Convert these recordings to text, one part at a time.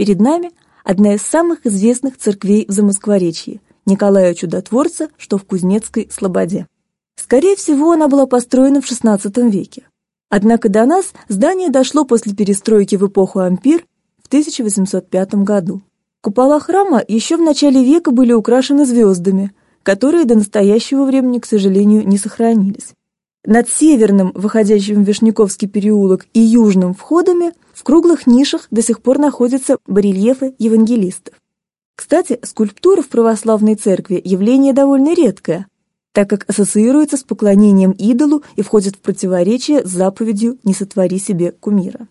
Перед нами одна из самых известных церквей в Замоскворечье – Николая Чудотворца, что в Кузнецкой Слободе. Скорее всего, она была построена в XVI веке. Однако до нас здание дошло после перестройки в эпоху ампир в 1805 году. Купола храма еще в начале века были украшены звездами, которые до настоящего времени, к сожалению, не сохранились. Над северным, выходящим в Вишняковский переулок, и южным входами в круглых нишах до сих пор находятся барельефы евангелистов. Кстати, скульптура в православной церкви – явление довольно редкое, так как ассоциируется с поклонением идолу и входит в противоречие с заповедью «не сотвори себе кумира».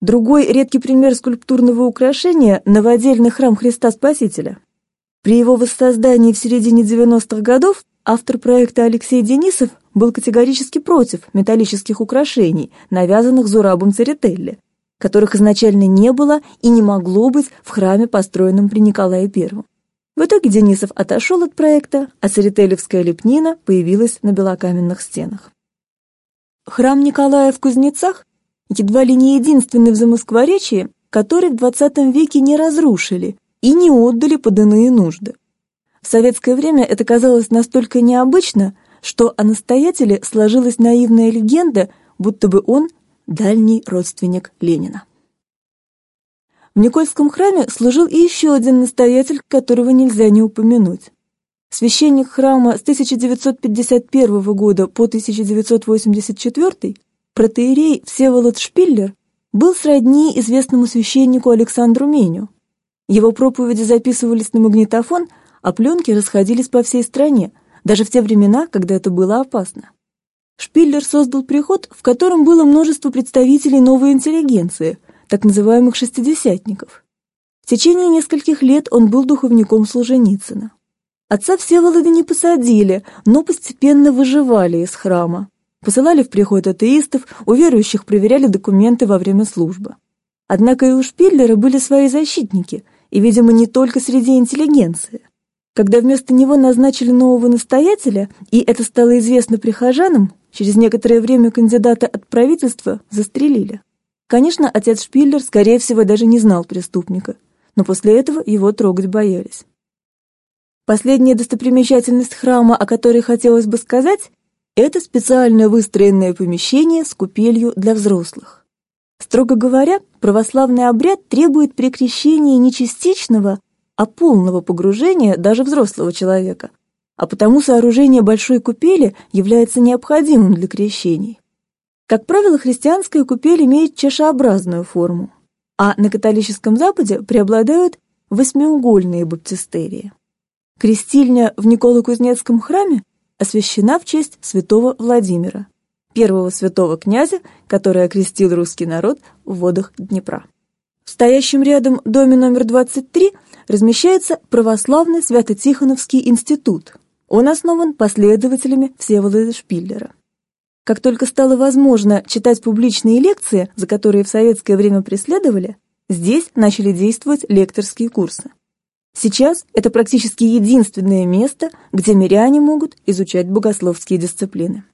Другой редкий пример скульптурного украшения – новодельный храм Христа Спасителя. При его воссоздании в середине 90-х годов автор проекта Алексей Денисов был категорически против металлических украшений, навязанных Зурабом Церетелли, которых изначально не было и не могло быть в храме, построенном при Николае I. В итоге Денисов отошел от проекта, а церетелевская лепнина появилась на белокаменных стенах. Храм Николая в Кузнецах едва ли не единственный в Замоскворечье, который в XX веке не разрушили и не отдали под иные нужды. В советское время это казалось настолько необычно, что о настоятеле сложилась наивная легенда, будто бы он дальний родственник Ленина. В Никольском храме служил и еще один настоятель, которого нельзя не упомянуть. Священник храма с 1951 года по 1984 протеерей Всеволод Шпиллер был сродни известному священнику Александру Меню. Его проповеди записывались на магнитофон, а пленки расходились по всей стране, даже в те времена, когда это было опасно. Шпиллер создал приход, в котором было множество представителей новой интеллигенции, так называемых шестидесятников. В течение нескольких лет он был духовником Солженицына. Отца Всеволода не посадили, но постепенно выживали из храма. Посылали в приход атеистов, у верующих проверяли документы во время службы. Однако и у Шпиллера были свои защитники, и, видимо, не только среди интеллигенции. Когда вместо него назначили нового настоятеля, и это стало известно прихожанам, через некоторое время кандидата от правительства застрелили. Конечно, отец Шпиллер, скорее всего, даже не знал преступника, но после этого его трогать боялись. Последняя достопримечательность храма, о которой хотелось бы сказать, это специально выстроенное помещение с купелью для взрослых. Строго говоря, православный обряд требует при крещении не частичного, а полного погружения даже взрослого человека, а потому сооружение большой купели является необходимым для крещений. Как правило, христианская купель имеет чашеобразную форму, а на католическом Западе преобладают восьмиугольные баптистерии. Крестильня в Николо-Кузнецком храме освящена в честь святого Владимира, первого святого князя, который окрестил русский народ в водах Днепра. Стоящем рядом доме номер 23 размещается православный Свято-Тихоновский институт. Он основан последователями Всеволода Шпиллера. Как только стало возможно читать публичные лекции, за которые в советское время преследовали, здесь начали действовать лекторские курсы. Сейчас это практически единственное место, где миряне могут изучать богословские дисциплины.